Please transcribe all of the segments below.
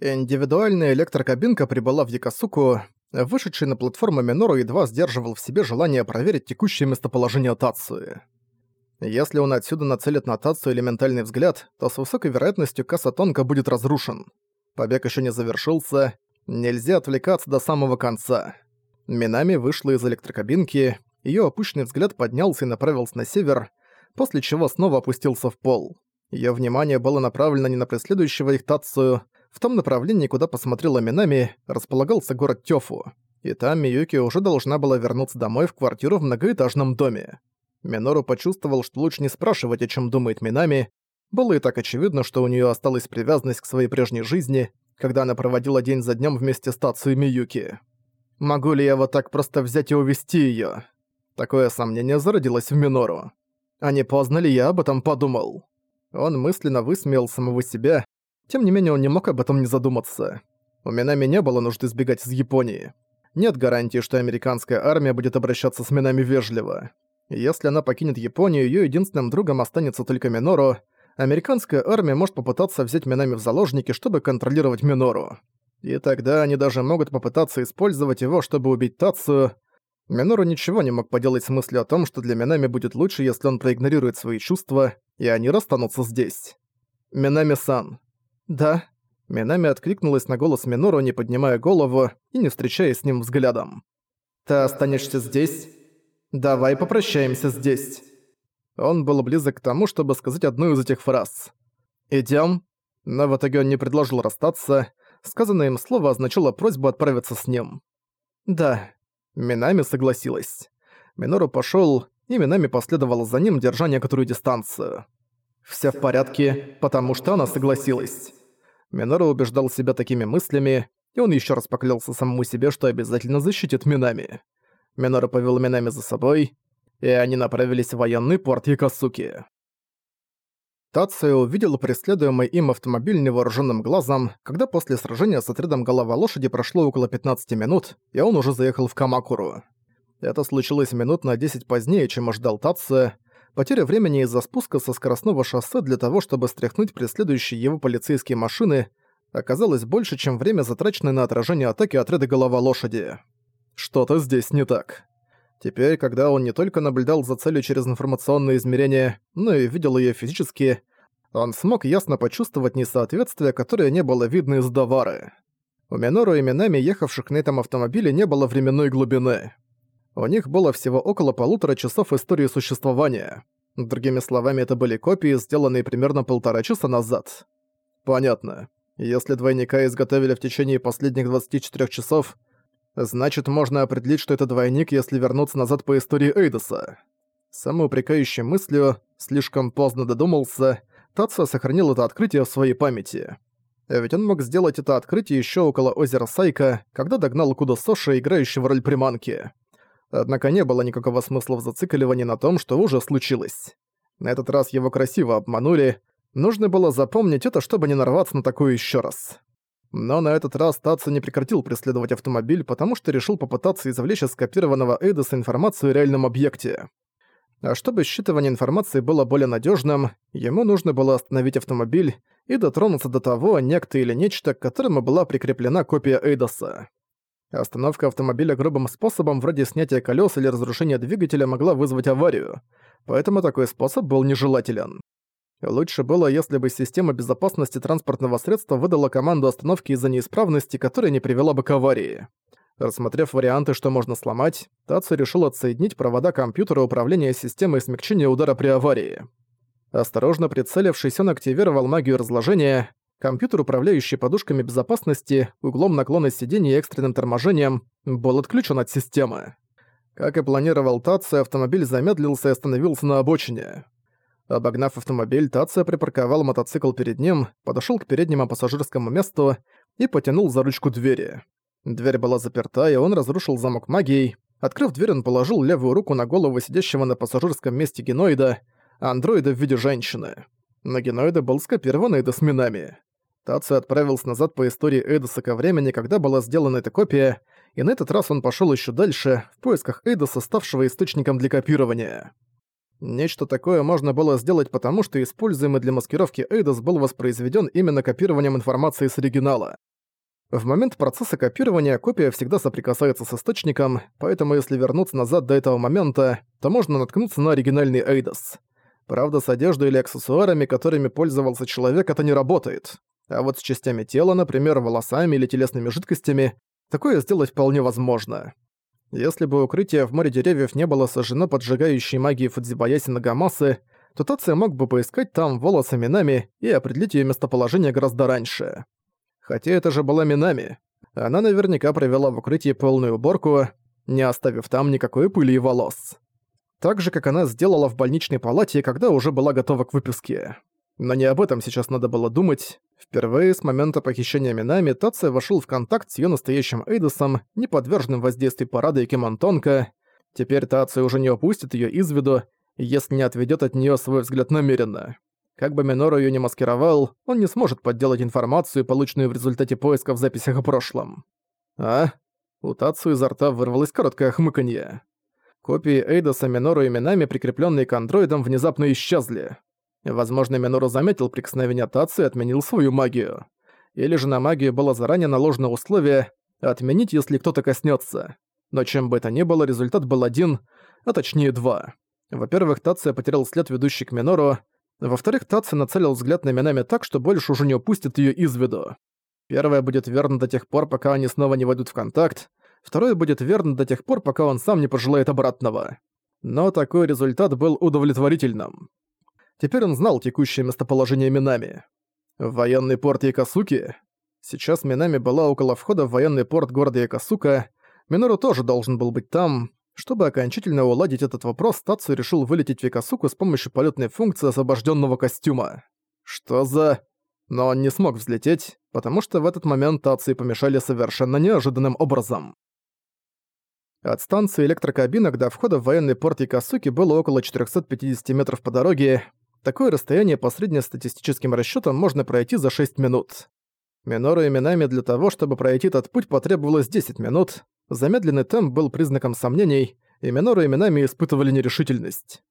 Индивидуальная электрокабинка прибыла в Якосуку, вышедший на платформу Минору едва сдерживал в себе желание проверить текущее местоположение Тацуи. Если он отсюда нацелит на Тацию элементальный взгляд, то с высокой вероятностью Каса Тонка будет разрушен. Побег еще не завершился, нельзя отвлекаться до самого конца. Минами вышла из электрокабинки, ее опущенный взгляд поднялся и направился на север, после чего снова опустился в пол. Ее внимание было направлено не на преследующего их Тацию, в том направлении, куда посмотрела Минами, располагался город Тёфу. И там Миюки уже должна была вернуться домой в квартиру в многоэтажном доме. Минору почувствовал, что лучше не спрашивать, о чем думает Минами. Было и так очевидно, что у нее осталась привязанность к своей прежней жизни, когда она проводила день за днем вместе с Тацией Миюки. «Могу ли я вот так просто взять и увести ее? Такое сомнение зародилось в Минору. А не поздно ли я об этом подумал? Он мысленно высмеял самого себя, тем не менее, он не мог об этом не задуматься. У Минами не было нужды сбегать из Японии. Нет гарантии, что американская армия будет обращаться с Минами вежливо. Если она покинет Японию, ее единственным другом останется только Минору. Американская армия может попытаться взять Минами в заложники, чтобы контролировать Минору. И тогда они даже могут попытаться использовать его, чтобы убить Тацию. Минору ничего не мог поделать с мыслью о том, что для Минами будет лучше, если он проигнорирует свои чувства, и они расстанутся здесь. Минами-сан, «Да». Минами откликнулась на голос Минору, не поднимая голову и не встречаясь с ним взглядом. «Ты останешься здесь? Давай попрощаемся здесь». Он был близок к тому, чтобы сказать одну из этих фраз. «Идём?» Но в итоге он не предложил расстаться. Сказанное им слово означало просьбу отправиться с ним. «Да». Минами согласилась. Минору пошёл, и Минами последовала за ним, держа некоторую дистанцию. Все в порядке, потому что она согласилась. Минору убеждал себя такими мыслями, и он еще раз поклялся самому себе, что обязательно защитит Минами. Минору повел Минами за собой, и они направились в военный порт Якосуки. Тацио увидел преследуемый им автомобиль невооруженным глазом, когда после сражения с отрядом голова лошади прошло около 15 минут, и он уже заехал в Камакуру. Это случилось минут на 10 позднее, чем ожидал Тацио, Потеря времени из-за спуска со скоростного шоссе для того, чтобы стряхнуть преследующие его полицейские машины, оказалось больше, чем время, затраченное на отражение атаки отряда голова лошади. Что-то здесь не так. Теперь, когда он не только наблюдал за целью через информационные измерения, но и видел ее физически, он смог ясно почувствовать несоответствие, которое не было видно из Давары. У Минору и Минами, ехавших на этом автомобиле, не было временной глубины. У них было всего около полутора часов истории существования. Другими словами, это были копии, сделанные примерно полтора часа назад. Понятно. Если двойника изготовили в течение последних 24 часов, значит можно определить, что это двойник, если вернуться назад по истории Эйдоса. Самоупрекающей мыслью, слишком поздно додумался, Татсо сохранил это открытие в своей памяти. Ведь он мог сделать это открытие еще около озера Сайка, когда догнал Кудо Соши, играющего роль приманки. Однако не было никакого смысла в зацикливании на том, что уже случилось. На этот раз его красиво обманули, нужно было запомнить это, чтобы не нарваться на такое еще раз. Но на этот раз Татсу не прекратил преследовать автомобиль, потому что решил попытаться извлечь из скопированного Эйдоса информацию о реальном объекте. А чтобы считывание информации было более надежным, ему нужно было остановить автомобиль и дотронуться до того, некто или нечто, к которому была прикреплена копия Эйдоса. Остановка автомобиля грубым способом, вроде снятия колес или разрушения двигателя, могла вызвать аварию, поэтому такой способ был нежелателен. Лучше было, если бы система безопасности транспортного средства выдала команду остановки из-за неисправности, которая не привела бы к аварии. Рассмотрев варианты, что можно сломать, Тацу решил отсоединить провода компьютера управления системой смягчения удара при аварии. Осторожно прицелившись, он активировал магию разложения, Компьютер, управляющий подушками безопасности, углом наклона сиденья и экстренным торможением, был отключен от системы. Как и планировал Тация, автомобиль замедлился и остановился на обочине. Обогнав автомобиль, Тация припарковал мотоцикл перед ним, подошёл к переднему пассажирскому месту и потянул за ручку двери. Дверь была заперта, и он разрушил замок магией. Открыв дверь, он положил левую руку на голову сидящего на пассажирском месте геноида, андроида в виде женщины. На геноида был скопирован Эйда Тацу отправился назад по истории Эйдоса ко времени, когда была сделана эта копия, и на этот раз он пошёл ещё дальше, в поисках Эйдоса, ставшего источником для копирования. Нечто такое можно было сделать потому, что используемый для маскировки Эйдос был воспроизведён именно копированием информации с оригинала. В момент процесса копирования копия всегда соприкасается с источником, поэтому если вернуться назад до этого момента, то можно наткнуться на оригинальный Эйдос. Правда, с одеждой или аксессуарами, которыми пользовался человек, это не работает. А вот с частями тела, например, волосами или телесными жидкостями, такое сделать вполне возможно. Если бы укрытие в море деревьев не было сожжено поджигающей магией Фудзибаяси Нагамасы, то Тация мог бы поискать там волосы Минами и определить ее местоположение гораздо раньше. Хотя это же была Минами. Она наверняка провела в укрытии полную уборку, не оставив там никакой пыли и волос. Так же, как она сделала в больничной палате, когда уже была готова к выписке. Но не об этом сейчас надо было думать. Впервые с момента похищения Минами Тация вошел в контакт с ее настоящим Эйдосом, не подверженным воздействию парада и Кимонтонка. Теперь Тация уже не упустит ее из виду, если не отведет от нее свой взгляд намеренно. Как бы Минору ее не маскировал, он не сможет подделать информацию, полученную в результате поиска в записях о прошлом. А? У Тацу изо рта вырвалось короткое хмыканье. Копии Эйдоса, Минору и Минами, прикрепленные к андроидам, внезапно исчезли. Возможно, Минору заметил прикосновение Тацу и отменил свою магию. Или же на магию было заранее наложено условие «отменить, если кто-то коснется. Но чем бы это ни было, результат был один, а точнее два. Во-первых, Тация потерял след, ведущий к Минору. Во-вторых, Тация нацелил взгляд на Минами так, что больше уже не упустит ее из виду. Первое будет верно до тех пор, пока они снова не войдут в контакт. Второе будет верно до тех пор, пока он сам не пожелает обратного. Но такой результат был удовлетворительным. Теперь он знал текущее местоположение Минами. Военный порт Якосуки. Сейчас Минами была около входа в военный порт города Якосука. Минору тоже должен был быть там. Чтобы окончательно уладить этот вопрос, Тацу решил вылететь в Викасуку с помощью полетной функции освобожденного костюма. Что за... Но он не смог взлететь, потому что в этот момент Тацу помешали совершенно неожиданным образом. От станции электрокабинок до входа в военный порт Якосуки было около 450 метров по дороге. Такое расстояние по среднестатистическим расчетам можно пройти за 6 минут. Минору и Минами для того, чтобы пройти этот путь, потребовалось 10 минут. Замедленный темп был признаком сомнений, и Минору и Минами испытывали нерешительность.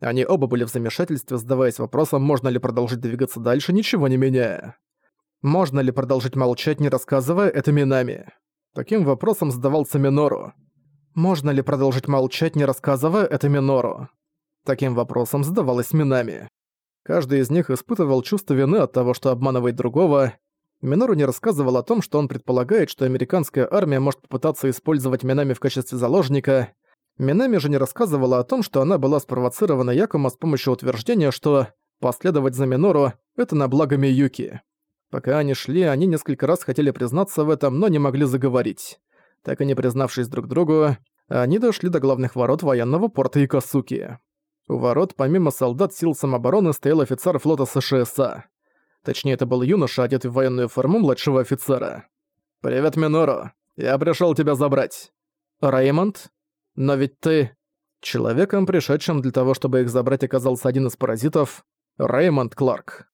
Они оба были в замешательстве, задаваясь вопросом, можно ли продолжить двигаться дальше, ничего не меняя. Можно ли продолжить молчать, не рассказывая это Минами? Таким вопросом задавался Минору. Можно ли продолжить молчать, не рассказывая это Минору? Таким вопросом задавалась Минами. Каждый из них испытывал чувство вины от того, что обманывает другого, Минору не рассказывал о том, что он предполагает, что американская армия может попытаться использовать Минами в качестве заложника. Минами же не рассказывала о том, что она была спровоцирована Якума с помощью утверждения, что последовать за Минору — это на благо Миюки. Пока они шли, они несколько раз хотели признаться в этом, но не могли заговорить. Так и не признавшись друг другу, они дошли до главных ворот военного порта Икасуки. У ворот помимо солдат сил самообороны стоял офицер флота США. Точнее, это был юноша, одетый в военную форму младшего офицера. «Привет, Минору. Я пришёл тебя забрать». «Реймонд? Но ведь ты...» Человеком, пришедшим для того, чтобы их забрать, оказался один из паразитов — Реймонд Кларк.